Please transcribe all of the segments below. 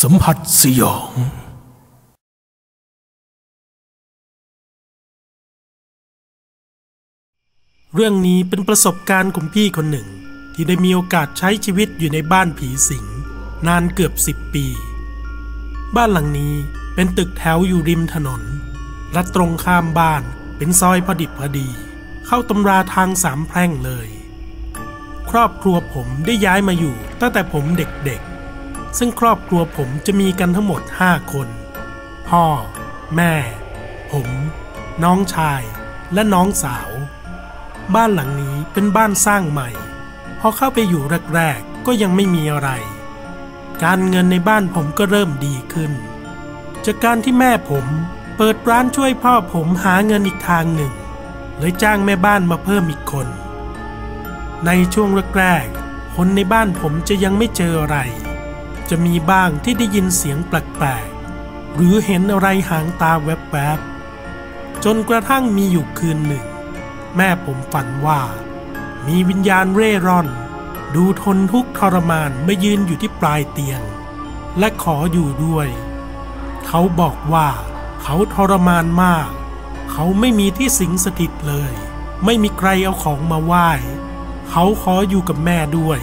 สัมผัสสยอง เรื่องนี้เป็นประสบการณ์ของพี่คนหนึ่ง ที่ได้มีโอกาสใช้ชีวิตอยู่ในบ้านผีสิง นานเกือบสิบปี บ้านหลังนี้เป็นตึกแถวอยู่ริมถนน และตรงข้ามบ้านเป็นซอยพอดิบพอดี เข้าตำราทางสามแพร่งเลย ครอบครัวผมได้ย้ายมาอยู่ตั้งแต่ผมเด็กๆ ซึ่งครอบครัวผมจะมีกันทั้งหมดห้าคน พ่อ แม่ ผม น้องชาย และน้องสาว บ้านหลังนี้เป็นบ้านสร้างใหม่ พอเข้าไปอยู่แรกๆ ก็ยังไม่มีอะไร การเงินในบ้านผมก็เริ่มดีขึ้น จากการที่แม่ผมเปิดร้านช่วยพ่อผมหาเงินอีกทางหนึ่งเลยจ้างแม่บ้านมาเพิ่มอีกคน ในช่วงแรกๆคนในบ้านผมจะยังไม่เจออะไร จะมีบ้างที่ได้ยินเสียงแปลกๆ หรือเห็นอะไรหางตาแวบๆ จนกระทั่งมีอยู่คืนหนึ่ง แม่ผมฝันว่า มีวิญญาณเร่ร่อน ดูทนทุกข์ทรมานมายืนอยู่ที่ปลายเตียง และขออยู่ด้วย เขาบอกว่า เขาทรมานมาก เขาไม่มีที่สิงสถิตเลย ไม่มีใครเอาของมาไหว้ เขาขออยู่กับแม่ด้วย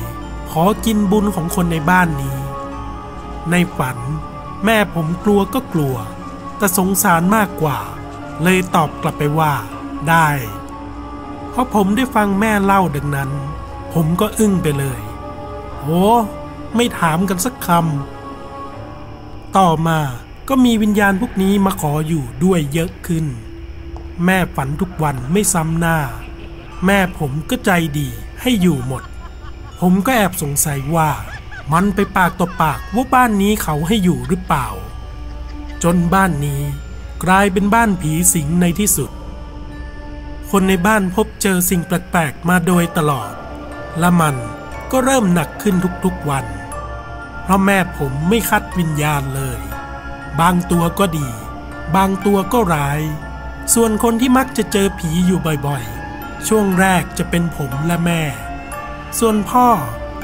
ขอกินบุญของคนในบ้านนี้ ในฝัน แม่ผมกลัวก็กลัว แต่สงสารมากกว่า เลยตอบกลับไปว่า ได้ เพราะผมได้ฟังแม่เล่าดังนั้น ผมก็อึ้งไปเลยโอ้ไม่ถามกันสักคำ ต่อมาก็มีวิญญาณพวกนี้มาขออยู่ด้วยเยอะขึ้น แม่ฝันทุกวันไม่ซ้ำหน้า แม่ผมก็ใจดีให้อยู่หมด ผมก็แอบสงสัยว่า มันไปปากต่อปากว่าบ้านนี้เขาให้อยู่หรือเปล่า จนบ้านนี้กลายเป็นบ้านผีสิงในที่สุด คนในบ้านพบเจอสิ่งแปลกๆมาโดยตลอด และมันก็เริ่มหนักขึ้นทุกๆวัน เพราะแม่ผมไม่คัดวิญญาณเลย บางตัวก็ดี บางตัวก็ร้าย ส่วนคนที่มักจะเจอผีอยู่บ่อยๆ ช่วงแรกจะเป็นผมและแม่ ส่วนพ่อ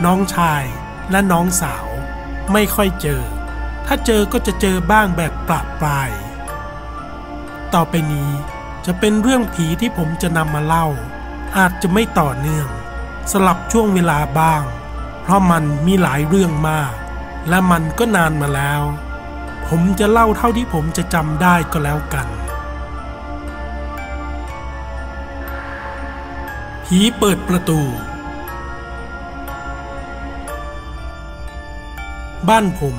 น้องชาย และน้องสาวไม่ค่อยเจอ ถ้าเจอก็จะเจอบ้างแบบปราบปลาย ต่อไปนี้จะเป็นเรื่องผีที่ผมจะนำมาเล่า อาจจะไม่ต่อเนื่อง สลับช่วงเวลาบ้าง เพราะมันมีหลายเรื่องมาก และมันก็นานมาแล้ว ผมจะเล่าเท่าที่ผมจะจำได้ก็แล้วกัน ผีเปิดประตู บ้านผม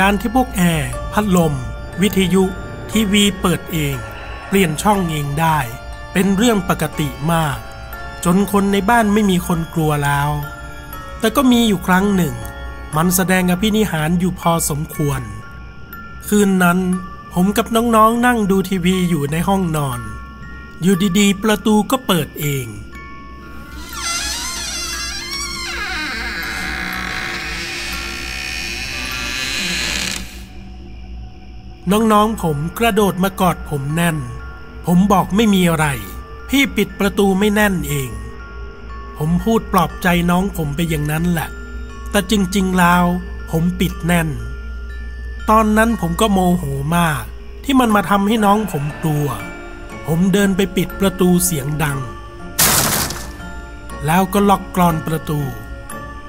การที่พวกแอร์พัดลม วิทยุทีวีเปิดเอง เปลี่ยนช่องเองได้ เป็นเรื่องปกติมาก จนคนในบ้านไม่มีคนกลัวแล้ว แต่ก็มีอยู่ครั้งหนึ่ง มันแสดงอภินิหารอยู่พอสมควร คืนนั้นผมกับน้องๆนนั่งดูทีวีอยู่ในห้องนอน อยู่ดีๆ ประตูก็เปิดเอง น้องๆผมกระโดดมากอดผมแน่น ผมบอกไม่มีอะไร พี่ปิดประตูไม่แน่นเอง ผมพูดปลอบใจน้องผมไปอย่างนั้นแหละ แต่จริงๆแล้วผมปิดแน่น ตอนนั้นผมก็โมโหมาก ที่มันมาทำให้น้องผมกลัว ผมเดินไปปิดประตูเสียงดัง แล้วก็ล็อกกรอนประตู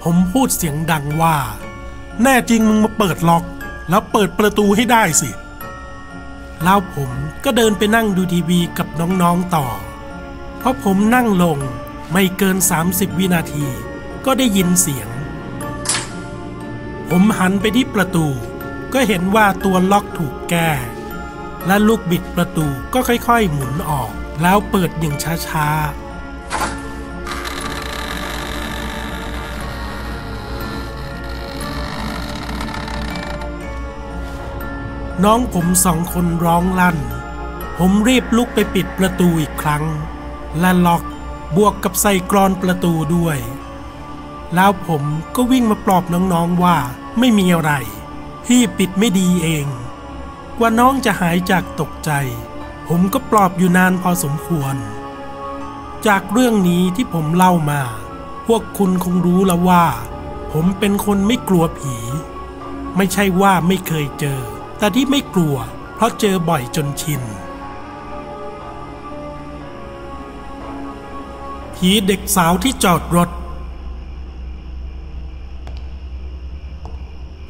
ผมพูดเสียงดังว่า แน่จริงมึงมาเปิดล็อกแล้วเปิดประตูให้ได้สิ แล้วผมก็เดินไปนั่งดูทีวีกับน้องๆต่อ เพราะผมนั่งลงไม่เกิน 30 วินาที ก็ได้ยินเสียง ผมหันไปที่ประตู ก็เห็นว่าตัวล็อกถูกแก้ และลูกบิดประตูก็ค่อยๆหมุนออก แล้วเปิดอย่างช้าๆ น้องผมสองคนร้องลั่น ผมรีบลุกไปปิดประตูอีกครั้ง และล็อกบวกกับใส่กรอนประตูด้วย แล้วผมก็วิ่งมาปลอบน้องๆว่าไม่มีอะไร พี่ปิดไม่ดีเอง กว่าน้องจะหายจากตกใจ ผมก็ปลอบอยู่นานพอสมควร จากเรื่องนี้ที่ผมเล่ามา พวกคุณคงรู้แล้วว่า ผมเป็นคนไม่กลัวผี ไม่ใช่ว่าไม่เคยเจอ แต่ที่ไม่กลัวเพราะเจอบ่อยจนชินผีเด็กสาวที่จอดรถ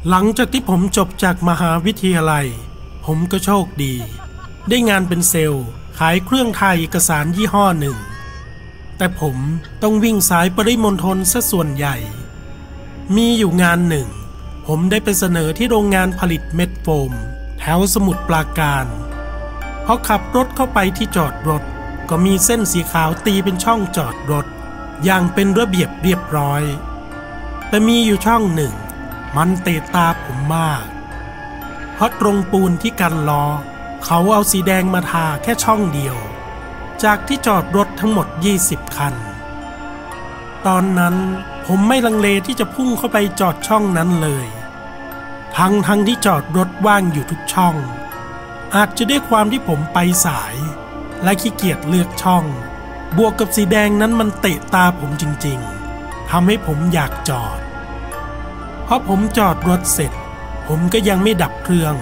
หลังจากที่ผมจบจากมหาวิทยาลัย ผมก็โชคดี ได้งานเป็นเซลล์ขายเครื่องถ่ายเอกสารยี่ห้อหนึ่ง แต่ผมต้องวิ่งสายปริมณฑลซะส่วนใหญ่ มีอยู่งานหนึ่ง ผมได้ไปเสนอที่โรงงานผลิตเม็ดโฟม แถวสมุทรปราการพอขับรถเข้าไปที่จอดรถ ก็มีเส้นสีขาวตีเป็นช่องจอดรถ อย่างเป็นระเบียบเรียบร้อย แต่มีอยู่ช่องหนึ่ง มันเตะตาผมมาก เพราะตรงปูนที่กันล้อ เขาเอาสีแดงมาทาแค่ช่องเดียว จากที่จอดรถทั้งหมด 20 คัน ตอนนั้นผมไม่ลังเลที่จะพุ่งเข้าไปจอดช่องนั้นเลย ทั้งทั้งที่จอดรถว่างอยู่ทุกช่อง อาจจะด้วยความที่ผมไปสาย และขี้เกียจเลือกช่อง บวกกับสีแดงนั้นมันเตะตาผมจริงๆทำให้ผมอยากจอดเพราะผมจอดรถเสร็จ ผมก็ยังไม่ดับเครื่อง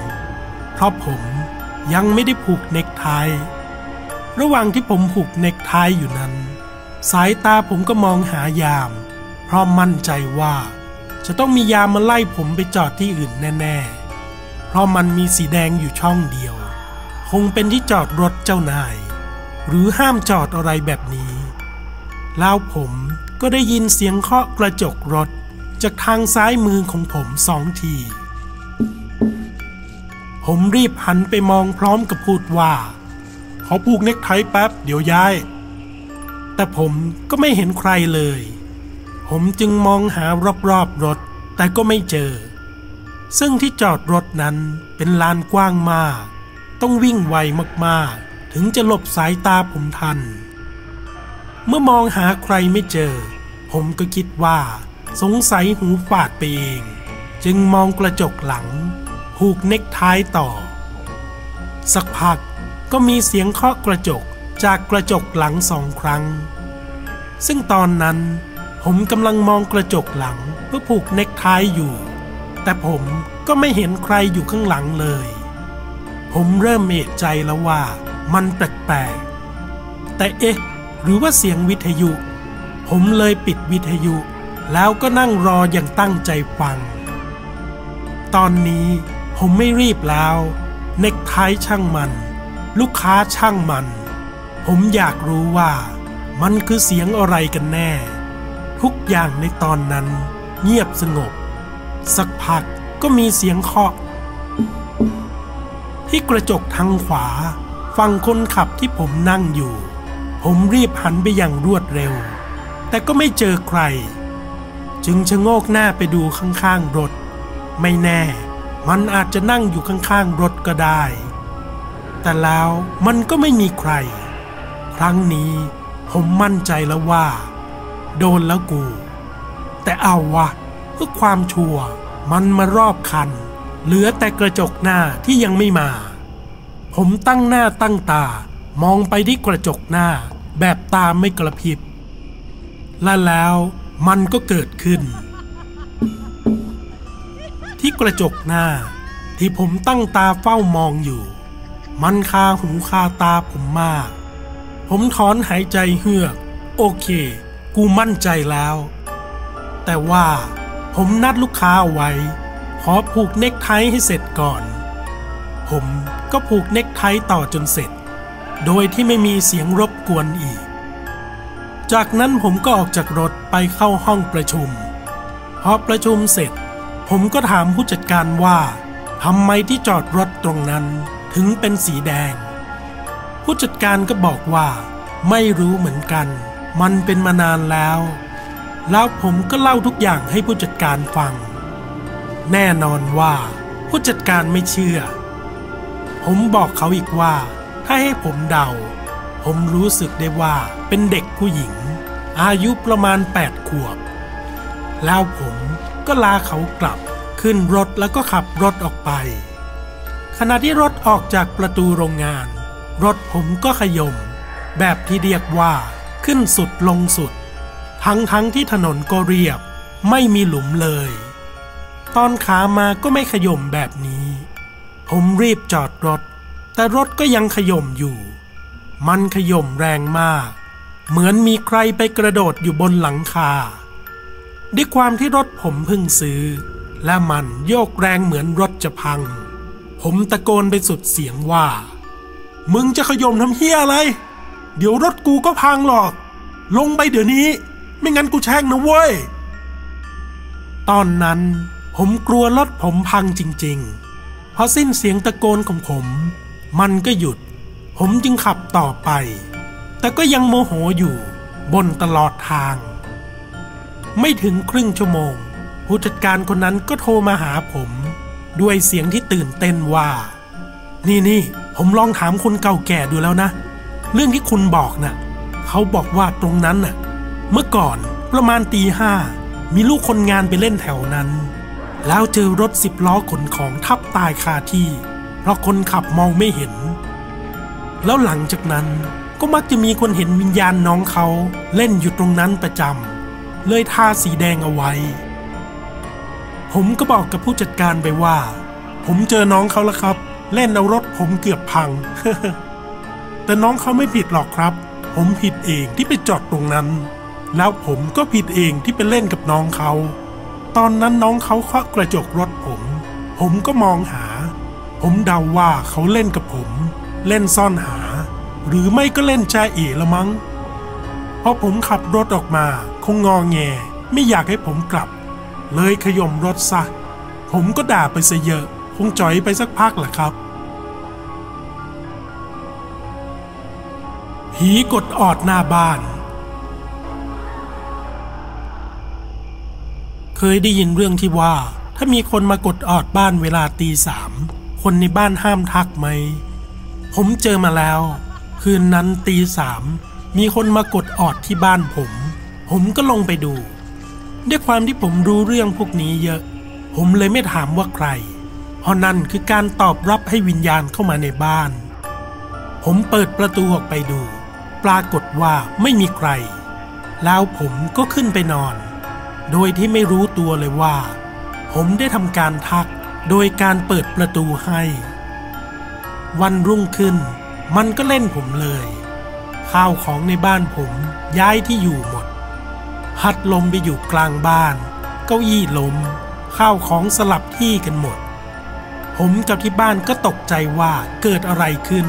เพราะผมยังไม่ได้ผูกเน็กไทระหว่างที่ผมผูกเน็กไทอยู่นั้น สายตาผมก็มองหายาม เพราะมั่นใจว่า จะต้องมียามมาไล่ผมไปจอดที่อื่นแน่ๆ เพราะมันมีสีแดงอยู่ช่องเดียว คงเป็นที่จอดรถเจ้านาย หรือห้ามจอดอะไรแบบนี้แล้วผมก็ได้ยินเสียงเคาะกระจกรถ จากทางซ้ายมือของผมสองที ผมรีบหันไปมองพร้อมกับพูดว่า ขอผูกเน็กไทแป๊บเดี๋ยวย้าย แต่ผมก็ไม่เห็นใครเลย ผมจึงมองหารอบๆรถแต่ก็ไม่เจอ ซึ่งที่จอดรถนั้นเป็นลานกว้างมาก ต้องวิ่งไวมากๆ ถึงจะหลบสายตาผมทัน เมื่อมองหาใครไม่เจอ ผมก็คิดว่าสงสัยหูฝาดไปเอง จึงมองกระจกหลัง ผูกเน็กไทต่อ สักพักก็มีเสียงเคาะกระจกจากกระจกหลังสองครั้ง ซึ่งตอนนั้น ผมกำลังมองกระจกหลังเพื่อผูกเน็กไทอยู่ แต่ผมก็ไม่เห็นใครอยู่ข้างหลังเลย ผมเริ่มเอะใจแล้วว่ามันแปลกๆ แต่เอ๊ะ หรือว่าเสียงวิทยุ ผมเลยปิดวิทยุ แล้วก็นั่งรออย่างตั้งใจฟัง ตอนนี้ผมไม่รีบแล้ว เน็กไทช่างมัน ลูกค้าช่างมัน ผมอยากรู้ว่ามันคือเสียงอะไรกันแน่ ทุกอย่างในตอนนั้นเงียบสงบ สักพักก็มีเสียงเคาะ ที่กระจกทางขวาฝั่งคนขับที่ผมนั่งอยู่ ผมรีบหันไปอย่างรวดเร็ว แต่ก็ไม่เจอใคร จึงชะโงกหน้าไปดูข้างๆรถ ไม่แน่ มันอาจจะนั่งอยู่ข้างๆรถก็ได้ แต่แล้วมันก็ไม่มีใคร ครั้งนี้ผมมั่นใจแล้วว่า โดนแล้วกู แต่เอาวะเพื่อความชัวรมันมารอบคัน เหลือแต่กระจกหน้าที่ยังไม่มา ผมตั้งหน้าตั้งตามองไปที่กระจกหน้าแบบตาไม่กระพริบ และแล้วมันก็เกิดขึ้น ที่กระจกหน้าที่ผมตั้งตาเฝ้ามองอยู่ มันคาหูคาตาผมมาก ผมถอนหายใจเฮือก โอเค กูมั่นใจแล้ว แต่ว่าผมนัดลูกค้าเอาไว้ ขอผูกเน็กไทให้เสร็จก่อน ผมก็ผูกเน็กไทต่อจนเสร็จ โดยที่ไม่มีเสียงรบกวนอีก จากนั้นผมก็ออกจากรถไปเข้าห้องประชุม พอประชุมเสร็จ ผมก็ถามผู้จัดการว่าทำไมที่จอดรถตรงนั้นถึงเป็นสีแดง ผู้จัดการก็บอกว่า ไม่รู้เหมือนกัน มันเป็นมานานแล้ว แล้วผมก็เล่าทุกอย่างให้ผู้จัดการฟัง แน่นอนว่าผู้จัดการไม่เชื่อ ผมบอกเขาอีกว่า ถ้าให้ผมเดา ผมรู้สึกได้ว่าเป็นเด็กผู้หญิง อายุประมาณ 8 ขวบ แล้วผมก็ลาเขากลับขึ้นรถแล้วก็ขับรถออกไป ขณะที่รถออกจากประตูโรงงาน รถผมก็ขยม แบบที่เรียกว่า ขึ้นสุดลงสุด ทั้งทั้งที่ถนนก็เรียบไม่มีหลุมเลย ตอนขามาก็ไม่ขย่มแบบนี้ ผมรีบจอดรถ แต่รถก็ยังขย่มอยู่ มันขย่มแรงมาก เหมือนมีใครไปกระโดดอยู่บนหลังคาด้วยความที่รถผมเพิ่งซื้อ และมันโยกแรงเหมือนรถจะพัง ผมตะโกนไปสุดเสียงว่า มึงจะขย่มทำเฮียอะไร เดี๋ยวรถกูก็พังหรอก ลงไปเดี๋ยวนี้ ไม่งั้นกูแช่งนะเว้ย ตอนนั้นผมกลัวรถผมพังจริงๆ พอสิ้นเสียงตะโกนของผม มันก็หยุด ผมจึงขับต่อไป แต่ก็ยังโมโหอยู่บนตลอดทาง ไม่ถึงครึ่งชั่วโมง ผู้จัดการคนนั้นก็โทรมาหาผม ด้วยเสียงที่ตื่นเต้นว่า นี่นี่ผมลองถามคนเก่าแก่ดูแล้วนะ เรื่องที่คุณบอกน่ะเขาบอกว่าตรงนั้นน่ะ เมื่อก่อนประมาณตีห้ามีลูกคนงานไปเล่นแถวนั้น แล้วเจอรถสิบล้อขนของทับตายคาที่ เพราะคนขับมองไม่เห็น แล้วหลังจากนั้นก็มักจะมีคนเห็นวิญญาณน้องเขาเล่นอยู่ตรงนั้นประจำเลยทาสีแดงเอาไว้ ผมก็บอกกับผู้จัดการไปว่า ผมเจอน้องเขาแล้วครับ เล่นเอารถผมเกือบพัง แต่น้องเขาไม่ผิดหรอกครับ ผมผิดเองที่ไปจอดตรงนั้น แล้วผมก็ผิดเองที่ไปเล่นกับน้องเขา ตอนนั้นน้องเขาเคาะกระจกรถผม ผมก็มองหา ผมเดาว่าเขาเล่นกับผม เล่นซ่อนหา หรือไม่ก็เล่นแจเอ๋ละมั้งพอผมขับรถออกมา คงงอแง ไม่อยากให้ผมกลับ เลยขย่มรถซะ ผมก็ด่าไปซะเยอะ คงจ่อยไปสักพักแหละครับ ผีกดออดหน้าบ้าน เคยได้ยินเรื่องที่ว่า ถ้ามีคนมากดออดบ้านเวลาตีสามคนในบ้านห้ามทักไหม ผมเจอมาแล้ว คืนนั้นตีสามมีคนมากดออดที่บ้านผม ผมก็ลงไปดู ด้วยความที่ผมรู้เรื่องพวกนี้เยอะ ผมเลยไม่ถามว่าใคร เพราะนั่นคือการตอบรับให้วิญญาณเข้ามาในบ้าน ผมเปิดประตูออกไปดู ปรากฏว่าไม่มีใคร แล้วผมก็ขึ้นไปนอน โดยที่ไม่รู้ตัวเลยว่า ผมได้ทำการทักโดยการเปิดประตูให้ วันรุ่งขึ้น มันก็เล่นผมเลย ข้าวของในบ้านผมย้ายที่อยู่หมด พัดลมไปอยู่กลางบ้าน เก้าอี้ล้ม ข้าวของสลับที่กันหมด ผมกับที่บ้านก็ตกใจว่าเกิดอะไรขึ้น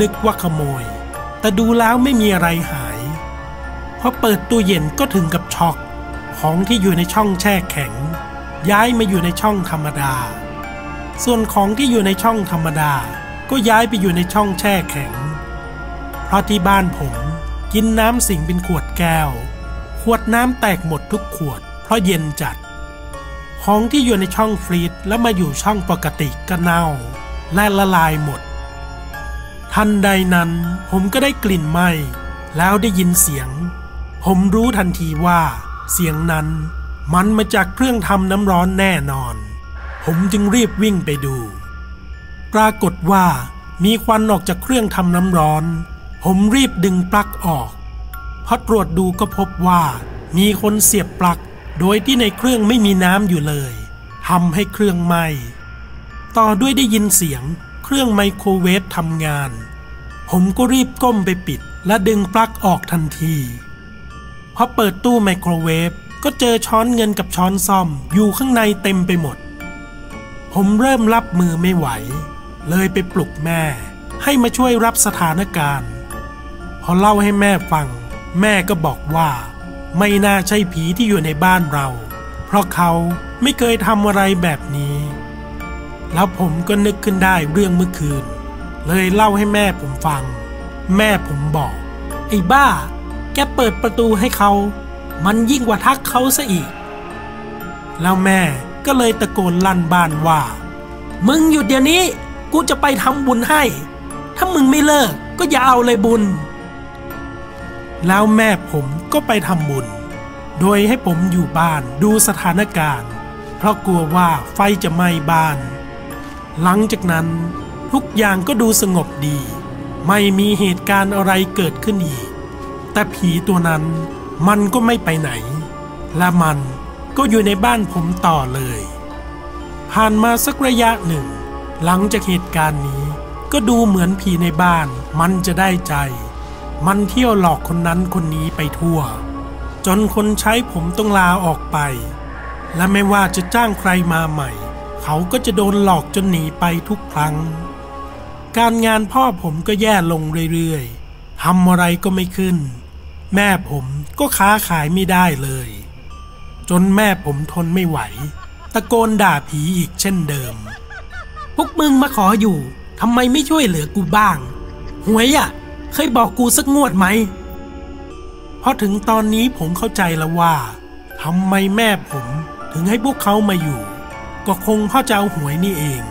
นึกว่าขโมย แต่ดูแล้วไม่มีอะไรหายพอเปิดตู้เย็นก็ถึงกับช็อก ของที่อยู่ในช่องแช่แข็ง ย้ายมาอยู่ในช่องธรรมดา ส่วนของที่อยู่ในช่องธรรมดา ก็ย้ายไปอยู่ในช่องแช่แข็ง เพราะที่บ้านผมกินน้ำสิงเป็นขวดแก้ว ขวดน้ำแตกหมดทุกขวด เพราะเย็นจัด ของที่อยู่ในช่องฟรีซแล้วมาอยู่ช่องปกติก็เน่า และละลายหมด ทันใดนั้นผมก็ได้กลิ่นไหม้แล้วได้ยินเสียง ผมรู้ทันทีว่าเสียงนั้นมันมาจากเครื่องทำน้ำร้อนแน่นอน ผมจึงรีบวิ่งไปดู ปรากฏว่ามีควันออกจากเครื่องทำน้ำร้อน ผมรีบดึงปลั๊กออกพอตรวจดูก็พบว่ามีคนเสียบปลั๊กโดยที่ในเครื่องไม่มีน้ำอยู่เลยทำให้เครื่องไหม้ต่อด้วยได้ยินเสียง เครื่องไมโครเวฟทำงาน ผมก็รีบก้มไปปิด และดึงปลั๊กออกทันที พอเปิดตู้ไมโครเวฟก็เจอช้อนเงินกับช้อนซ่อมอยู่ข้างในเต็มไปหมด ผมเริ่มรับมือไม่ไหว เลยไปปลุกแม่ ให้มาช่วยรับสถานการณ์ พอเล่าให้แม่ฟัง แม่ก็บอกว่า ไม่น่าใช่ผีที่อยู่ในบ้านเรา เพราะเขาไม่เคยทำอะไรแบบนี้ แล้วผมก็นึกขึ้นได้เรื่องเมื่อคืน เลยเล่าให้แม่ผมฟัง แม่ผมบอก ไอ้บ้า แกเปิดประตูให้เขา มันยิ่งกว่าทักเขาซะอีก แล้วแม่ก็เลยตะโกนลั่นบ้านว่า มึงหยุดเดี๋ยวนี้ กูจะไปทำบุญให้ ถ้ามึงไม่เลิกก็อย่าเอาเลยบุญ แล้วแม่ผมก็ไปทำบุญ โดยให้ผมอยู่บ้านดูสถานการณ์ เพราะกลัวว่าไฟจะไหม้บ้าน หลังจากนั้นทุกอย่างก็ดูสงบดี ไม่มีเหตุการณ์อะไรเกิดขึ้นอีก แต่ผีตัวนั้นมันก็ไม่ไปไหน และมันก็อยู่ในบ้านผมต่อเลย ผ่านมาสักระยะหนึ่ง หลังจากเหตุการณ์นี้ก็ดูเหมือนผีในบ้านมันจะได้ใจ มันเที่ยวหลอกคนนั้นคนนี้ไปทั่ว จนคนใช้ผมต้องลาออกไป และไม่ว่าจะจ้างใครมาใหม่ เขาก็จะโดนหลอกจนหนีไปทุกครั้ง การงานพ่อผมก็แย่ลงเรื่อยๆทำอะไรก็ไม่ขึ้น แม่ผมก็ค้าขายไม่ได้เลย จนแม่ผมทนไม่ไหว ตะโกนด่าผีอีกเช่นเดิม พวกมึงมาขออยู่ทำไมไม่ช่วยเหลือกูบ้าง หวยอะ่ะ เคยบอกกูสักงวดไหมพอถึงตอนนี้ผมเข้าใจแล้วว่าทำไมแม่ผมถึงให้พวกเขามาอยู่ ก็คงพ่อจะเอาหวยนี่เอง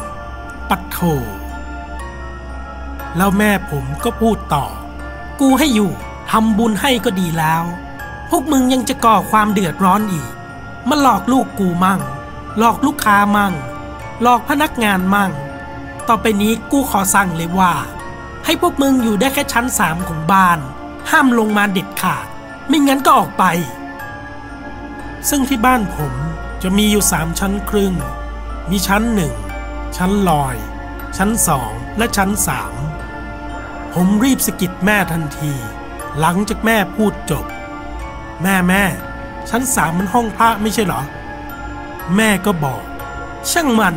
ปัดโถแล้วแม่ผมก็พูดต่อ กูให้อยู่ทำบุญให้ก็ดีแล้ว พวกมึงยังจะก่อความเดือดร้อนอีก มาหลอกลูกกูมั่ง หลอกลูกค้ามั่ง หลอกพนักงานมั่ง ต่อไปนี้กูขอสั่งเลยว่า ให้พวกมึงอยู่ได้แค่ชั้นสามของบ้าน ห้ามลงมาเด็ดขาด ไม่งั้นก็ออกไป ซึ่งที่บ้านผมจะมีอยู่สามชั้นครึ่ง มีชั้นหนึ่ง ชั้นลอย ชั้นสอง และชั้นสาม ผมรีบสกิดแม่ทันที หลังจากแม่พูดจบ แม่แม่ ชั้นสามมันห้องพระไม่ใช่เหรอ แม่ก็บอก ช่างมัน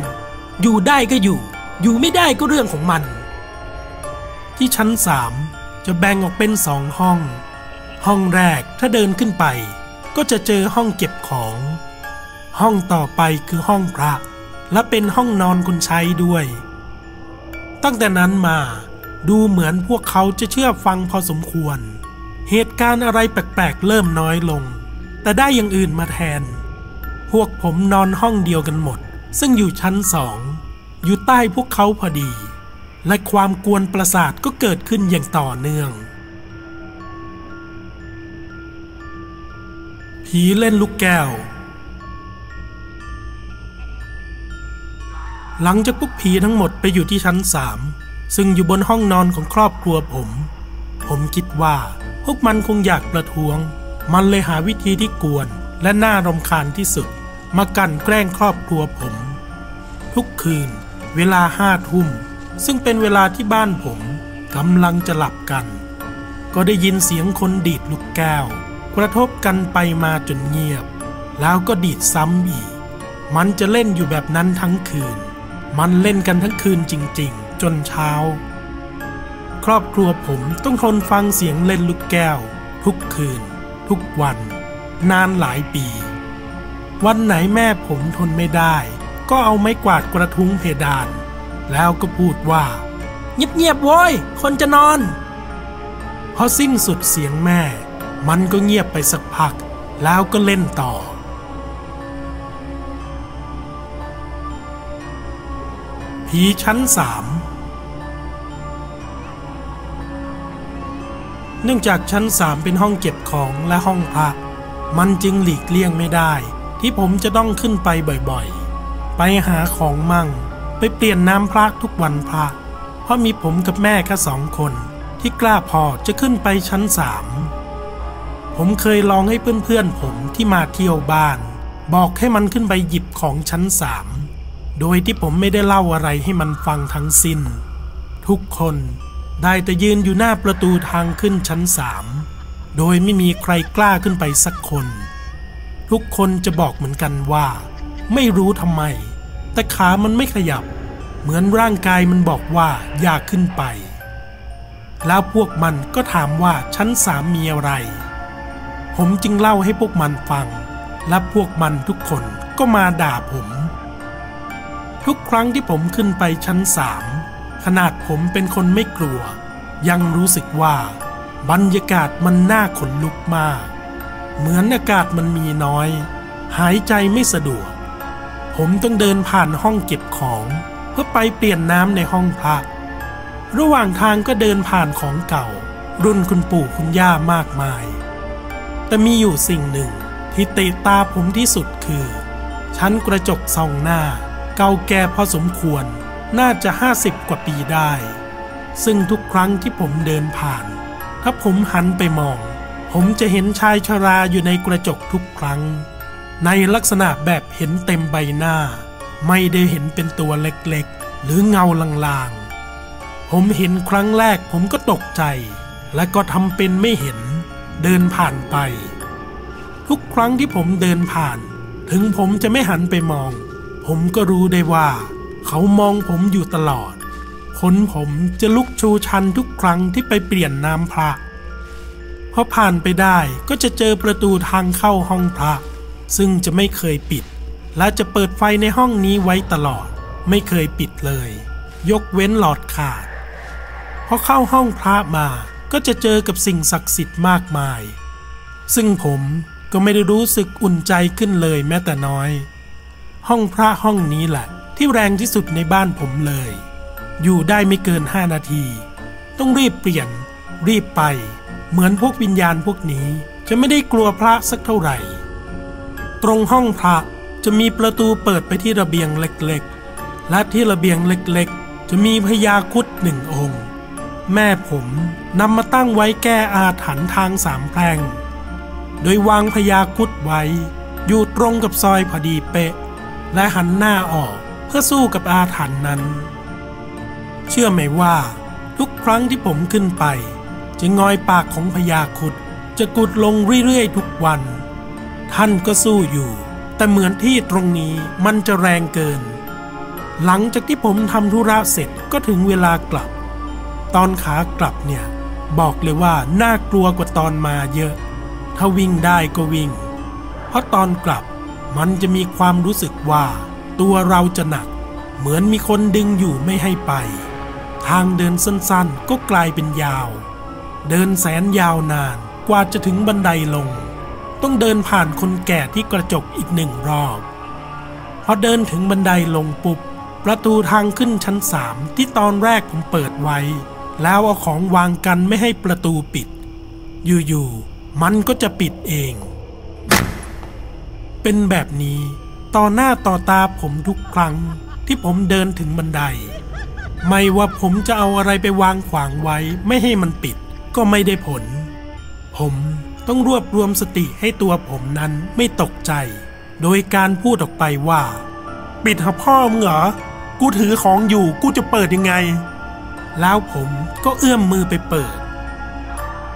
อยู่ได้ก็อยู่ อยู่ไม่ได้ก็เรื่องของมัน ที่ชั้นสามจะแบ่งออกเป็นสองห้อง ห้องแรกถ้าเดินขึ้นไป ก็จะเจอห้องเก็บของ ห้องต่อไปคือห้องพระ และเป็นห้องนอนคนใช้ด้วย ตั้งแต่นั้นมาดูเหมือนพวกเขาจะเชื่อฟังพอสมควร เหตุการณ์อะไรแปลกๆเริ่มน้อยลง แต่ได้อย่างอื่นมาแทน พวกผมนอนห้องเดียวกันหมด ซึ่งอยู่ชั้นสอง อยู่ใต้พวกเขาพอดี และความกวนประสาทก็เกิดขึ้นอย่างต่อเนื่อง ผีเล่นลูกแก้ว หลังจากพวกผีทั้งหมดไปอยู่ที่ชั้นสามซึ่งอยู่บนห้องนอนของครอบครัวผม ผมคิดว่า พวกมันคงอยากประท้วง มันเลยหาวิธีที่กวนและน่ารำคาญที่สุด มากันแกล้งครอบครัวผม ทุกคืน เวลาห้าทุ่ม ซึ่งเป็นเวลาที่บ้านผมกำลังจะหลับกัน ก็ได้ยินเสียงคนดีดลูกแก้ว กระทบกันไปมาจนเงียบ แล้วก็ดีดซ้ำอีก มันจะเล่นอยู่แบบนั้นทั้งคืน มันเล่นกันทั้งคืนจริงๆ จนเช้า ครอบครัวผมต้องทนฟังเสียงเล่นลูกแก้ว ทุกคืน ทุกวัน นานหลายปี วันไหนแม่ผมทนไม่ได้ ก็เอาไม้กวาดกระทุ้งเพดาน แล้วก็พูดว่า เงียบๆโว้ย คนจะนอน พอสิ้นสุดเสียงแม่ มันก็เงียบไปสักพัก แล้วก็เล่นต่อ ผีชั้นสามเนื่องจากชั้นสามเป็นห้องเก็บของและห้องพระ มันจึงหลีกเลี่ยงไม่ได้ ที่ผมจะต้องขึ้นไปบ่อยๆ ไปหาของมั่ง ไปเปลี่ยนน้ำพระทุกวันพระ เพราะมีผมกับแม่แค่สองคน ที่กล้าพอจะขึ้นไปชั้นสามผมเคยลองให้เพื่อนๆผมที่มาเที่ยวบ้าน บอกให้มันขึ้นไปหยิบของชั้นสาม โดยที่ผมไม่ได้เล่าอะไรให้มันฟังทั้งสิ้น ทุกคนได้แต่ยืนอยู่หน้าประตูทางขึ้นชั้นสามโดยไม่มีใครกล้าขึ้นไปสักคน ทุกคนจะบอกเหมือนกันว่า ไม่รู้ทำไม แต่ขามันไม่ขยับ เหมือนร่างกายมันบอกว่าอยากขึ้นไป แล้วพวกมันก็ถามว่าชั้นสามมีอะไร ผมจึงเล่าให้พวกมันฟัง และพวกมันทุกคนก็มาด่าผม ทุกครั้งที่ผมขึ้นไปชั้นสามขนาดผมเป็นคนไม่กลัว ยังรู้สึกว่า บรรยากาศมันน่าขนลุกมาก เหมือนอากาศมันมีน้อย หายใจไม่สะดวก ผมต้องเดินผ่านห้องเก็บของ เพื่อไปเปลี่ยนน้ำในห้องพัก ระหว่างทางก็เดินผ่านของเก่า รุ่นคุณปู่คุณย่ามากมาย แต่มีอยู่สิ่งหนึ่งที่เตะตาผมที่สุดคือ ชั้นกระจกส่องหน้า เก่าแก่พอสมควรน่าจะห้าสิบกว่าปีได้ ซึ่งทุกครั้งที่ผมเดินผ่าน ถ้าผมหันไปมอง ผมจะเห็นชายชราอยู่ในกระจกทุกครั้ง ในลักษณะแบบเห็นเต็มใบหน้า ไม่ได้เห็นเป็นตัวเล็กๆ หรือเงาลางๆ ผมเห็นครั้งแรกผมก็ตกใจ และก็ทำเป็นไม่เห็น เดินผ่านไป ทุกครั้งที่ผมเดินผ่าน ถึงผมจะไม่หันไปมอง ผมก็รู้ได้ว่า เขามองผมอยู่ตลอด ขนผมจะลุกชูชันทุกครั้งที่ไปเปลี่ยนน้ำพระ พอผ่านไปได้ก็จะเจอประตูทางเข้าห้องพระ ซึ่งจะไม่เคยปิด และจะเปิดไฟในห้องนี้ไว้ตลอด ไม่เคยปิดเลย ยกเว้นหลอดขาด พอเข้าห้องพระมาก็จะเจอกับสิ่งศักดิ์สิทธิ์มากมาย ซึ่งผมก็ไม่ได้รู้สึกอุ่นใจขึ้นเลยแม้แต่น้อย ห้องพระห้องนี้แหละ ที่แรงที่สุดในบ้านผมเลย อยู่ได้ไม่เกินห้านาที ต้องรีบเปลี่ยน รีบไป เหมือนพวกวิญญาณพวกนี้จะไม่ได้กลัวพระสักเท่าไหร่ ตรงห้องพระจะมีประตูเปิดไปที่ระเบียงเล็กๆ และที่ระเบียงเล็กๆ จะมีพญาคุดหนึ่งองค์ แม่ผมนำมาตั้งไว้แก้อาถรรพ์ทางสามแพร่ง โดยวางพญาคุดไว้ อยู่ตรงกับซอยพอดีเป๊ะ และหันหน้าออกเพื่อสู้กับอาถรรพ์นั้น เชื่อไหมว่า ทุกครั้งที่ผมขึ้นไป จะงอยปากของพญาคุดจะกุดลงเรื่อยๆทุกวัน ท่านก็สู้อยู่ แต่เหมือนที่ตรงนี้มันจะแรงเกิน หลังจากที่ผมทำธุระเสร็จก็ถึงเวลากลับ ตอนขากลับเนี่ย บอกเลยว่าน่ากลัวกว่าตอนมาเยอะ ถ้าวิ่งได้ก็วิ่ง เพราะตอนกลับ มันจะมีความรู้สึกว่าตัวเราจะหนัก เหมือนมีคนดึงอยู่ไม่ให้ไป ทางเดินสั้นๆ ก็กลายเป็นยาว เดินแสนยาวนานกว่าจะถึงบันไดลง ต้องเดินผ่านคนแก่ที่กระจกอีกหนึ่งรอบพอเดินถึงบันไดลงปุ๊บประตูทางขึ้นชั้นสามที่ตอนแรกผมเปิดไว้ แล้วเอาของวางกันไม่ให้ประตูปิด อยู่ๆมันก็จะปิดเอง เป็นแบบนี้ ต่อหน้าต่อตาผมทุกครั้งที่ผมเดินถึงบันได ไม่ว่าผมจะเอาอะไรไปวางขวางไว้ไม่ให้มันปิด ก็ไม่ได้ผล ผมต้องรวบรวมสติให้ตัวผมนั้นไม่ตกใจ โดยการพูดออกไปว่า ปิดหาพ่อมึงเหรอ กูถือของอยู่กูจะเปิดยังไง แล้วผมก็เอื้อมมือไปเปิด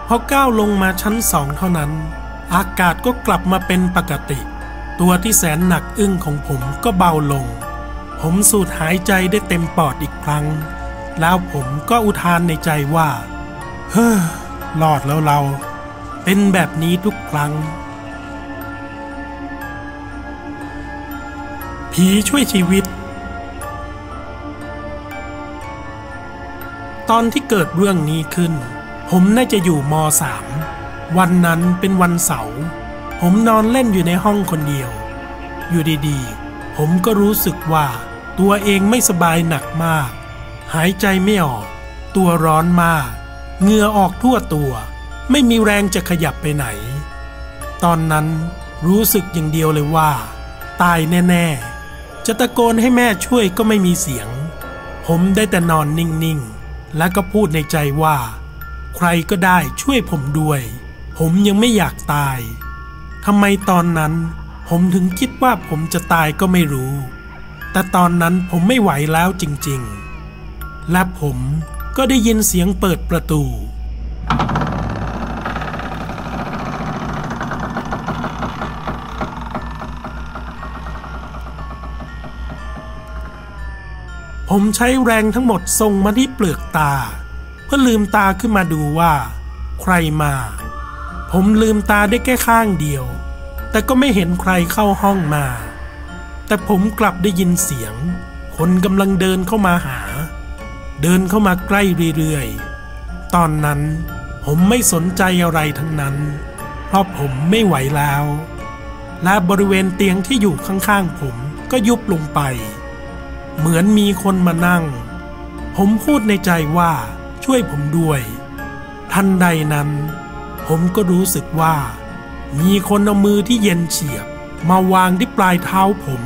พอก้าวลงมาชั้นสองเท่านั้น อากาศก็กลับมาเป็นปกติ ตัวที่แสนหนักอึ้งของผมก็เบาลง ผมสูดหายใจได้เต็มปอดอีกครั้ง แล้วผมก็อุทานในใจว่า เฮ้อรอดแล้วเรา เป็นแบบนี้ทุกครั้ง ผีช่วยชีวิต ตอนที่เกิดเรื่องนี้ขึ้น ผมน่าจะอยู่ม .3 วันนั้นเป็นวันเสาร์ ผมนอนเล่นอยู่ในห้องคนเดียว อยู่ดีๆ ผมก็รู้สึกว่าตัวเองไม่สบายหนักมาก หายใจไม่ออก ตัวร้อนมาก เหงื่อออกทั่วตัว ไม่มีแรงจะขยับไปไหน ตอนนั้นรู้สึกอย่างเดียวเลยว่า ตายแน่ ๆ จะตะโกนให้แม่ช่วยก็ไม่มีเสียง ผมได้แต่นอนนิ่ง ๆ แล้วก็พูดในใจว่า ใครก็ได้ช่วยผมด้วย ผมยังไม่อยากตาย ทำไมตอนนั้น ผมถึงคิดว่าผมจะตายก็ไม่รู้ แต่ตอนนั้นผมไม่ไหวแล้วจริงๆ และผมก็ได้ยินเสียงเปิดประตู ผมใช้แรงทั้งหมดส่งมาที่เปลือกตา เพื่อลืมตาขึ้นมาดูว่า ใครมา ผมลืมตาได้แค่ข้างเดียว แต่ก็ไม่เห็นใครเข้าห้องมา แต่ผมกลับได้ยินเสียง คนกำลังเดินเข้ามาหา เดินเข้ามาใกล้เรื่อยๆ ตอนนั้นผมไม่สนใจอะไรทั้งนั้น เพราะผมไม่ไหวแล้ว และบริเวณเตียงที่อยู่ข้างๆผมก็ยุบลงไป เหมือนมีคนมานั่ง ผมพูดในใจว่าช่วยผมด้วย ทันใดนั้น ผมก็รู้สึกว่า มีคนเอามือที่เย็นเฉียบ มาวางที่ปลายเท้าผม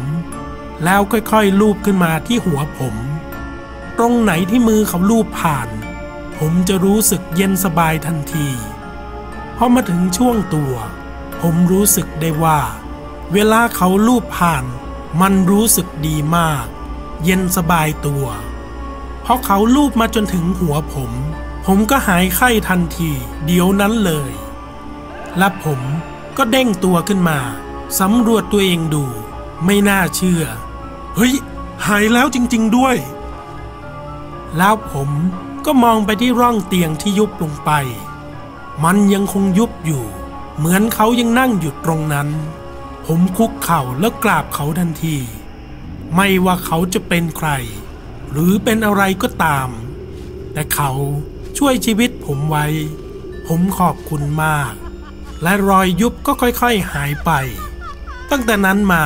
แล้วค่อยๆลูบขึ้นมาที่หัวผม ตรงไหนที่มือเขาลูบผ่าน ผมจะรู้สึกเย็นสบายทันทีพอมาถึงช่วงตัว ผมรู้สึกได้ว่า เวลาเขาลูบผ่าน มันรู้สึกดีมาก เย็นสบายตัว เพอเขาลูบมาจนถึงหัวผม ผมก็หายไข้ทันที เดี๋ยวนั้นเลย และผมก็เด้งตัวขึ้นมาสำรวจตัวเองดู ไม่น่าเชื่อ เฮ้ย หายแล้วจริง ๆด้วย แล้วผมก็มองไปที่ร่องเตียงที่ยุบลงไป มันยังคงยุบอยู่ เหมือนเขายังนั่งอยู่ตรงนั้น ผมคุกเข่าแล้วกราบเขาทันที ไม่ว่าเขาจะเป็นใคร หรือเป็นอะไรก็ตาม แต่เขา ช่วยชีวิตผมไว้ ผมขอบคุณมาก และรอยยุบก็ค่อยๆหายไป ตั้งแต่นั้นมา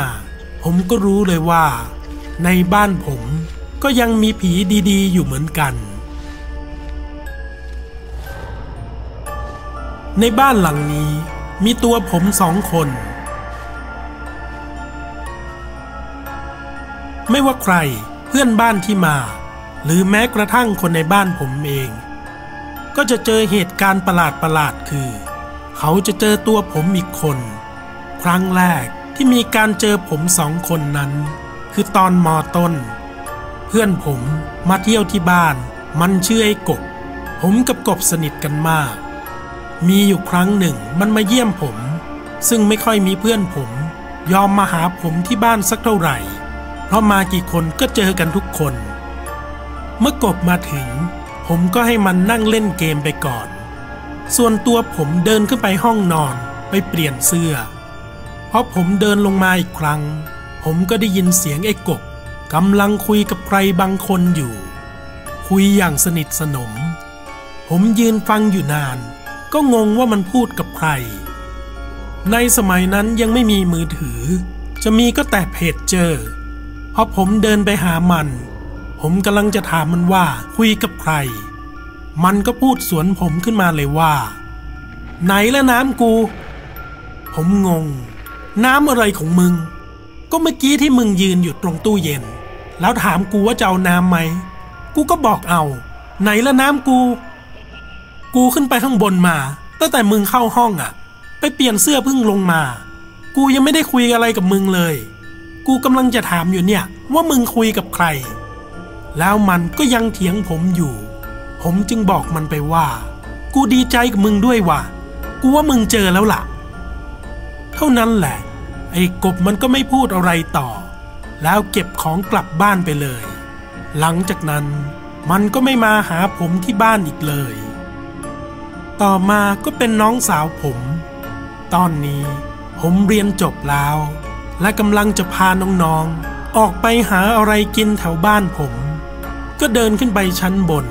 ผมก็รู้เลยว่า ในบ้านผมก็ยังมีผีดีๆ อยู่เหมือนกัน ในบ้านหลังนี้มีตัวผมสองคน ไม่ว่าใครเพื่อนบ้านที่มา หรือแม้กระทั่งคนในบ้านผมเอง ก็จะเจอเหตุการณ์ประหลาดๆคือ เขาจะเจอตัวผมอีกคน ครั้งแรกที่มีการเจอผมสองคนนั้น คือตอนมอต้น เพื่อนผมมาเที่ยวที่บ้าน มันชื่อไอ้กบ ผมกับกบสนิทกันมาก มีอยู่ครั้งหนึ่งมันมาเยี่ยมผม ซึ่งไม่ค่อยมีเพื่อนผม ยอมมาหาผมที่บ้านสักเท่าไหร่ เพราะมากี่คนก็เจอกันทุกคน เมื่อกบมาถึง ผมก็ให้มันนั่งเล่นเกมไปก่อน ส่วนตัวผมเดินขึ้นไปห้องนอนไปเปลี่ยนเสื้อ เพราะผมเดินลงมาอีกครั้ง ผมก็ได้ยินเสียงไอ้กบกำลังคุยกับใครบางคนอยู่ คุยอย่างสนิทสนม ผมยืนฟังอยู่นาน ก็งงว่ามันพูดกับใคร ในสมัยนั้นยังไม่มีมือถือ จะมีก็แต่เพจเจอพอผมเดินไปหามัน ผมกำลังจะถามมันว่าคุยกับใคร มันก็พูดสวนผมขึ้นมาเลยว่า ไหนละน้ำกู ผมงง น้ำอะไรของมึง ก็เมื่อกี้ที่มึงยืนอยู่ตรงตู้เย็น แล้วถามกูว่าจะเอาน้ำไหม กูก็บอกเอา ไหนละน้ำกู กูขึ้นไปข้างบนมา ตั้งแต่มึงเข้าห้องอะไปเปลี่ยนเสื้อเพิ่งลงมา กูยังไม่ได้คุยอะไรกับมึงเลย กูกำลังจะถามอยู่เนี่ยว่ามึงคุยกับใคร แล้วมันก็ยังเถียงผมอยู่ ผมจึงบอกมันไปว่า กูดีใจกับมึงด้วยว่ะ กูว่ามึงเจอแล้วล่ะ เท่านั้นแหละ ไอ้กบมันก็ไม่พูดอะไรต่อ แล้วเก็บของกลับบ้านไปเลย หลังจากนั้นมันก็ไม่มาหาผมที่บ้านอีกเลย ต่อมาก็เป็นน้องสาวผม ตอนนี้ผมเรียนจบแล้ว และกำลังจะพาน้องๆออกไปหาอะไรกินแถวบ้านผม ก็เดินขึ้นไปชั้นบน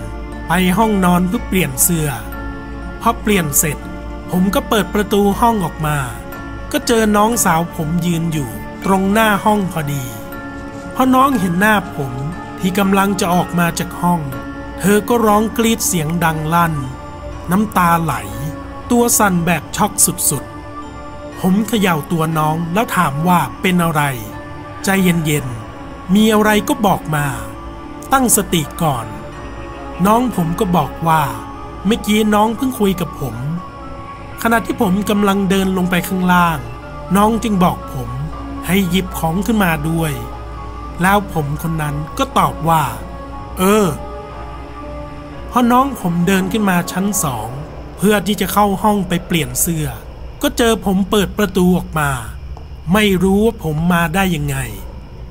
ไปห้องนอนเพื่อเปลี่ยนเสื้อพอเปลี่ยนเสร็จ ผมก็เปิดประตูห้องออกมา ก็เจอน้องสาวผมยืนอยู่ ตรงหน้าห้องพอดีพอน้องเห็นหน้าผมที่กำลังจะออกมาจากห้อง เธอก็ร้องกรีดเสียงดังลั่น น้ำตาไหล ตัวสั่นแบบช็อกสุดๆ ผมเขย่าตัวน้องแล้วถามว่าเป็นอะไร ใจเย็นๆ มีอะไรก็บอกมา ตั้งสติก่อน น้องผมก็บอกว่าเมื่อกี้น้องเพิ่งคุยกับผม ขณะที่ผมกำลังเดินลงไปข้างล่าง น้องจึงบอกผมให้หยิบของขึ้นมาด้วย แล้วผมคนนั้นก็ตอบว่า เออพอน้องผมเดินขึ้นมาชั้นสอง เพื่อที่จะเข้าห้องไปเปลี่ยนเสื้อ ก็เจอผมเปิดประตูออกมา ไม่รู้ว่าผมมาได้ยังไง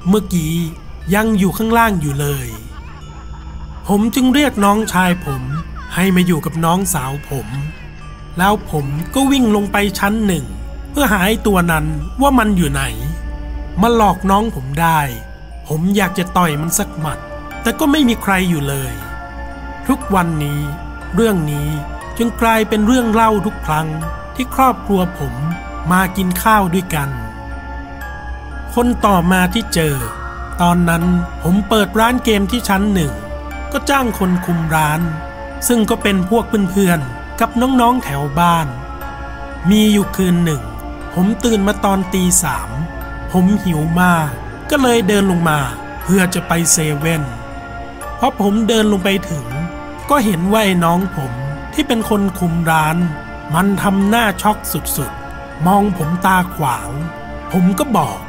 เมื่อกี้ยังอยู่ข้างล่างอยู่เลย ผมจึงเรียกน้องชายผมให้มาอยู่กับน้องสาวผม แล้วผมก็วิ่งลงไปชั้นหนึ่ง เพื่อหาไอ้ตัวนั้นว่ามันอยู่ไหน มาหลอกน้องผมได้ ผมอยากจะต่อยมันสักหมัด แต่ก็ไม่มีใครอยู่เลย ทุกวันนี้ เรื่องนี้จึงกลายเป็นเรื่องเล่าทุกครั้งที่ครอบครัวผมมากินข้าวด้วยกัน คนต่อมาที่เจอ ตอนนั้นผมเปิดร้านเกมที่ชั้นหนึ่ง ก็จ้างคนคุมร้าน ซึ่งก็เป็นพวกเพื่อนๆกับน้องๆแถวบ้าน มีอยู่คืนหนึ่ง ผมตื่นมาตอนตีสามผมหิวมากก็เลยเดินลงมาเพื่อจะไปเซเว่นพอผมเดินลงไปถึง ก็เห็นว่าไอ้น้องผมที่เป็นคนคุมร้าน มันทำหน้าช็อกสุดๆ มองผมตาขวาง ผมก็บอก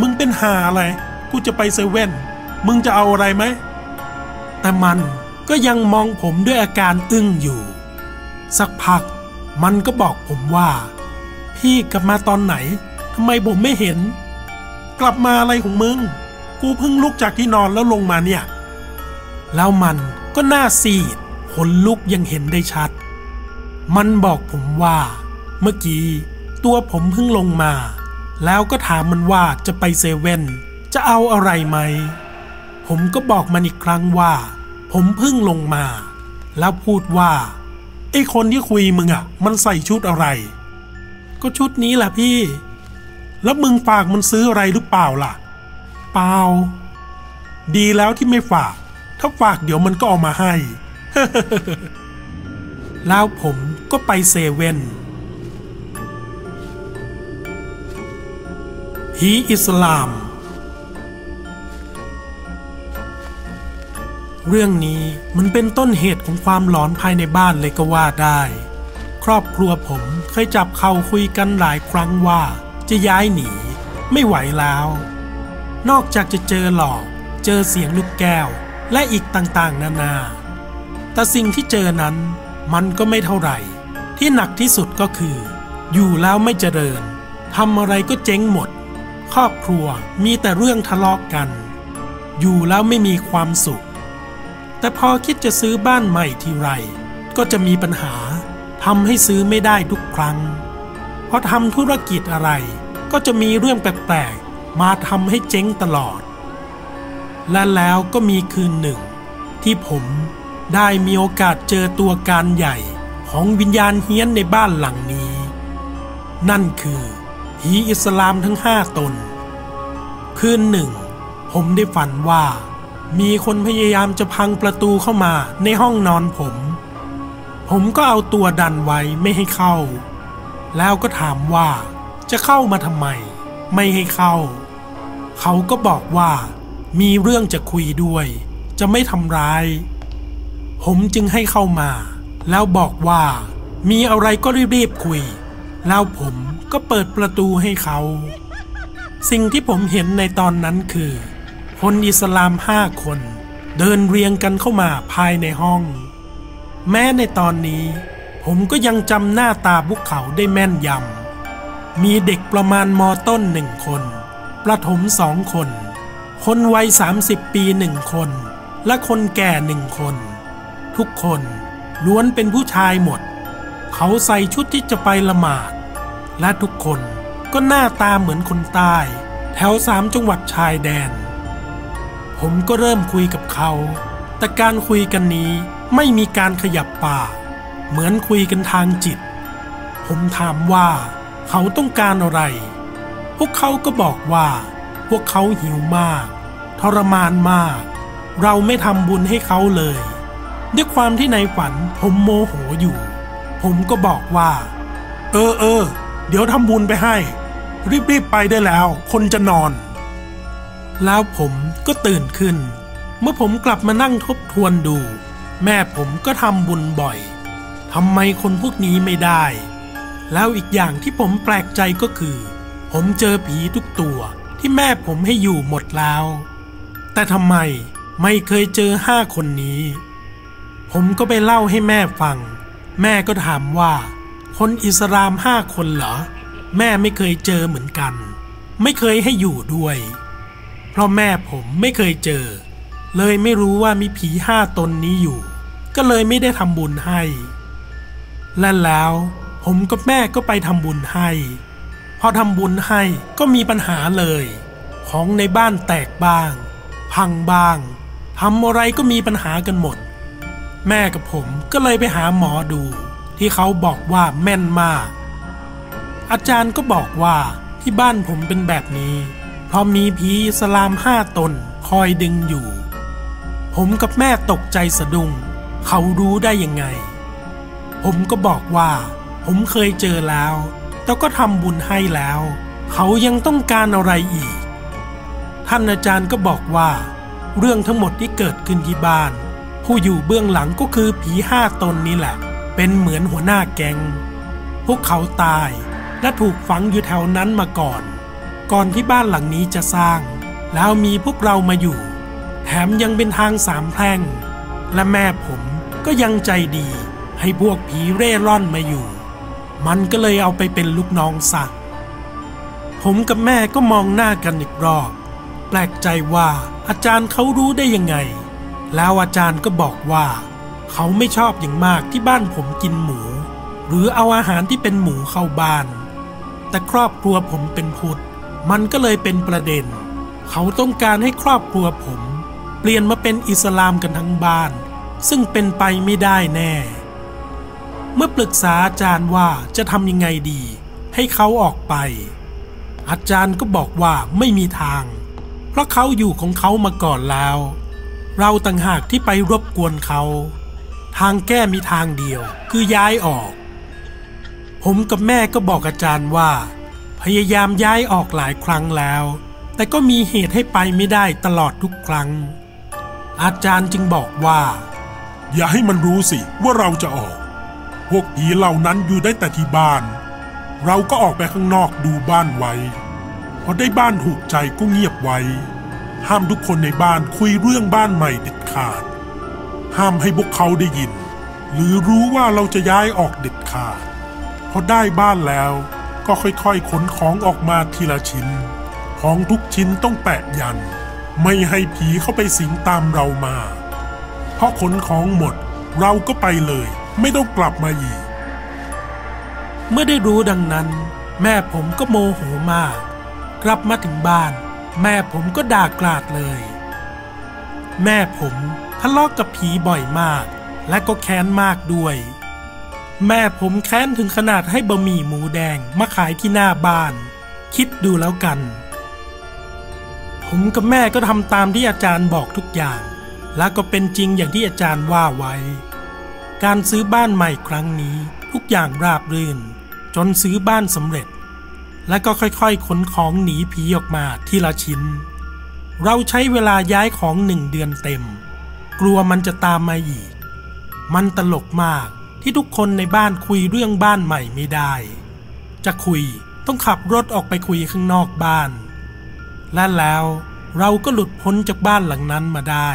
มึงเป็นหาอะไร กูจะไปเซเว่น มึงจะเอาอะไรไหม แต่มันก็ยังมองผมด้วยอาการอึ้งอยู่ สักพักมันก็บอกผมว่า พี่กลับมาตอนไหนทำไมผมไม่เห็น กลับมาอะไรของมึง กูเพิ่งลุกจากที่นอนแล้วลงมาเนี่ย แล้วมันก็หน้าซีดขนลุกยังเห็นได้ชัด มันบอกผมว่า เมื่อกี้ตัวผมเพิ่งลงมา แล้วก็ถามมันว่าจะไปเซเว่นจะเอาอะไรไหม ผมก็บอกมันอีกครั้งว่า ผมเพิ่งลงมา แล้วพูดว่าไอ้คนที่คุยมึงอะ มันใส่ชุดอะไร ก็ชุดนี้แหละพี่ แล้วมึงฝากมันซื้ออะไรหรือเปล่าล่ะ เปล่า ดีแล้วที่ไม่ฝาก ถ้าฝากเดี๋ยวมันก็เอามาให้ แล้วผมก็ไปเซเว่นผีอิสลาม เรื่องนี้มันเป็นต้นเหตุของความหลอนภายในบ้านเลยก็ว่าได้ ครอบครัวผมเคยจับเข่าคุยกันหลายครั้งว่าจะย้ายหนี ไม่ไหวแล้ว นอกจากจะเจอหลอกเจอเสียงลูกแก้วและอีกต่างๆ นานา แต่สิ่งที่เจอนั้นมันก็ไม่เท่าไหร่ ที่หนักที่สุดก็คือ อยู่แล้วไม่เจริญทำอะไรก็เจ๊งหมด ครอบครัวมีแต่เรื่องทะเลาะกกัน อยู่แล้วไม่มีความสุข แต่พอคิดจะซื้อบ้านใหม่ทีไร ก็จะมีปัญหาทำให้ซื้อไม่ได้ทุกครั้ง เพราะทำธุรกิจอะไร ก็จะมีเรื่องแปลกๆ มาทำให้เจ๊งตลอด และแล้วก็มีคืนหนึ่ง ที่ผมได้มีโอกาสเจอตัวการใหญ่ของวิญญาณเฮี้ยนในบ้านหลังนี้ นั่นคือผีอิสลามทั้งห้าตน คืนหนึ่ง ผมได้ฝันว่า มีคนพยายามจะพังประตูเข้ามาในห้องนอนผม ผมก็เอาตัวดันไว้ไม่ให้เข้า แล้วก็ถามว่าจะเข้ามาทำไม ไม่ให้เข้า เขาก็บอกว่ามีเรื่องจะคุยด้วย จะไม่ทำร้าย ผมจึงให้เข้ามา แล้วบอกว่ามีอะไรก็รีบๆคุย แล้วผมก็เปิดประตูให้เขา สิ่งที่ผมเห็นในตอนนั้นคือ คนอิสลามห้าคน เดินเรียงกันเข้ามาภายในห้อง แม้ในตอนนี้ ผมก็ยังจำหน้าตาพวกเขาได้แม่นยำ มีเด็กประมาณมอต้นหนึ่งคน ประถมสองคน คนวัยสามสิบปีหนึ่งคน และคนแก่หนึ่งคน ทุกคนล้วนเป็นผู้ชายหมด เขาใส่ชุดที่จะไปละหมาด และทุกคนก็หน้าตาเหมือนคนใต้ แถวสามจังหวัดชายแดน ผมก็เริ่มคุยกับเขา แต่การคุยกันนี้ไม่มีการขยับปาก เหมือนคุยกันทางจิต ผมถามว่าเขาต้องการอะไร พวกเขาก็บอกว่า พวกเขาหิวมาก ทรมานมาก เราไม่ทำบุญให้เขาเลย ด้วยความที่ในฝันผมโมโหอยู่ ผมก็บอกว่า เออเออเดี๋ยวทำบุญไปให้ รีบๆไปได้แล้ว คนจะนอน แล้วผมก็ตื่นขึ้น เมื่อผมกลับมานั่งทบทวนดู แม่ผมก็ทำบุญบ่อยทำไมคนพวกนี้ไม่ได้ แล้วอีกอย่างที่ผมแปลกใจก็คือ ผมเจอผีทุกตัวที่แม่ผมให้อยู่หมดแล้ว แต่ทำไมไม่เคยเจอห้าคนนี้ ผมก็ไปเล่าให้แม่ฟัง แม่ก็ถามว่า คนอิสลามห้าคนเหรอ แม่ไม่เคยเจอเหมือนกัน ไม่เคยให้อยู่ด้วย ราะแม่ผมไม่เคยเจอ เลยไม่รู้ว่ามีผีห้าตนนี้อยู่ ก็เลยไม่ได้ทำบุญให้ และแล้วผมกับแม่ก็ไปทำบุญให้ พอทำบุญให้ก็มีปัญหาเลย ของในบ้านแตกบ้าง พังบ้างทำอะไรก็มีปัญหากันหมด แม่กับผมก็เลยไปหาหมอดู ที่เขาบอกว่าแม่นมาก อาจารย์ก็บอกว่าที่บ้านผมเป็นแบบนี้ เพราะมีผีสลามห้าตนคอยดึงอยู่ ผมกับแม่ตกใจสะดุ้งเขารู้ได้ยังไง ผมก็บอกว่า ผมเคยเจอแล้ว แต่ก็ทำบุญให้แล้ว เขายังต้องการอะไรอีก ท่านอาจารย์ก็บอกว่า เรื่องทั้งหมดที่เกิดขึ้นที่บ้าน ผู้อยู่เบื้องหลังก็คือผีห้าตนนี่แหละ เป็นเหมือนหัวหน้าแกงพวกเขาตายและถูกฝังอยู่แถวนั้นมาก่อน ก่อนที่บ้านหลังนี้จะสร้าง แล้วมีพวกเรามาอยู่ แถมยังเป็นทางสามแพร่ง และแม่ผมก็ยังใจดี ให้พวกผีเร่ร่อนมาอยู่ มันก็เลยเอาไปเป็นลูกน้องสักผมกับแม่ก็มองหน้ากันอีกรอบ แปลกใจว่าอาจารย์เขารู้ได้ยังไง แล้วอาจารย์ก็บอกว่า เขาไม่ชอบอย่างมากที่บ้านผมกินหมู หรือเอาอาหารที่เป็นหมูเข้าบ้าน แต่ครอบครัวผมเป็นพุทธ มันก็เลยเป็นประเด็น เขาต้องการให้ครอบครัวผม เปลี่ยนมาเป็นอิสลามกันทั้งบ้าน ซึ่งเป็นไปไม่ได้แน่ เมื่อปรึกษาอาจารย์ว่าจะทำยังไงดี ให้เขาออกไป อาจารย์ก็บอกว่าไม่มีทาง เพราะเขาอยู่ของเขามาก่อนแล้ว เราต่างหากที่ไปรบกวนเขา ทางแก้มีทางเดียวคือย้ายออก ผมกับแม่ก็บอกอาจารย์ว่า พยายามย้ายออกหลายครั้งแล้ว แต่ก็มีเหตุให้ไปไม่ได้ตลอดทุกครั้ง อาจารย์จึงบอกว่า อย่าให้มันรู้สิว่าเราจะออก พวกผีเหล่านั้นอยู่ได้แต่ที่บ้าน เราก็ออกไปข้างนอกดูบ้านไว้พอได้บ้านถูกใจก็เงียบไว้ ห้ามทุกคนในบ้านคุยเรื่องบ้านใหม่เด็ดขาด ห้ามให้พวกเขาได้ยิน หรือรู้ว่าเราจะย้ายออกเด็ดขาดพอได้บ้านแล้ว ก็ค่อยๆขนของออกมาทีละชิ้น ของทุกชิ้นต้องแปะยัน ไม่ให้ผีเข้าไปสิงตามเรามา เพราะขนของหมดเราก็ไปเลย ไม่ต้องกลับมาอีก เมื่อได้รู้ดังนั้น แม่ผมก็โมโหมาก กลับมาถึงบ้าน แม่ผมก็ด่ากราดเลย แม่ผมทะเลาะกกับผีบ่อยมาก และก็แค้นมากด้วย แม่ผมแค้นถึงขนาดให้บะหมี่หมูแดงมาขายที่หน้าบ้าน คิดดูแล้วกัน ผมกับแม่ก็ทำตามที่อาจารย์บอกทุกอย่าง และก็เป็นจริงอย่างที่อาจารย์ว่าไว้ การซื้อบ้านใหม่ครั้งนี้ทุกอย่างราบรื่น จนซื้อบ้านสำเร็จ และก็ค่อยๆขนของหนีผีออกมาทีละชิ้น เราใช้เวลาย้ายของหนึ่งเดือนเต็ม กลัวมันจะตามมาอีก มันตลกมาก ที่ทุกคนในบ้านคุยเรื่องบ้านใหม่ไม่ได้ จะคุยต้องขับรถออกไปคุยข้างนอกบ้าน และแล้วเราก็หลุดพ้นจากบ้านหลังนั้นมาได้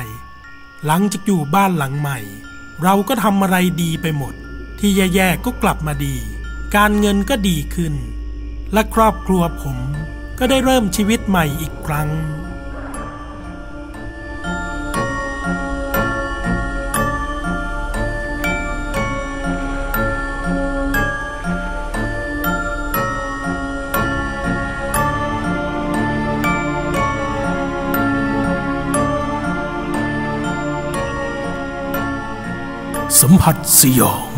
หลังจากอยู่บ้านหลังใหม่ เราก็ทำอะไรดีไปหมด ที่แย่ๆก็กลับมาดี การเงินก็ดีขึ้น และครอบครัวผมก็ได้เริ่มชีวิตใหม่อีกครั้ง สัมผัสสยอง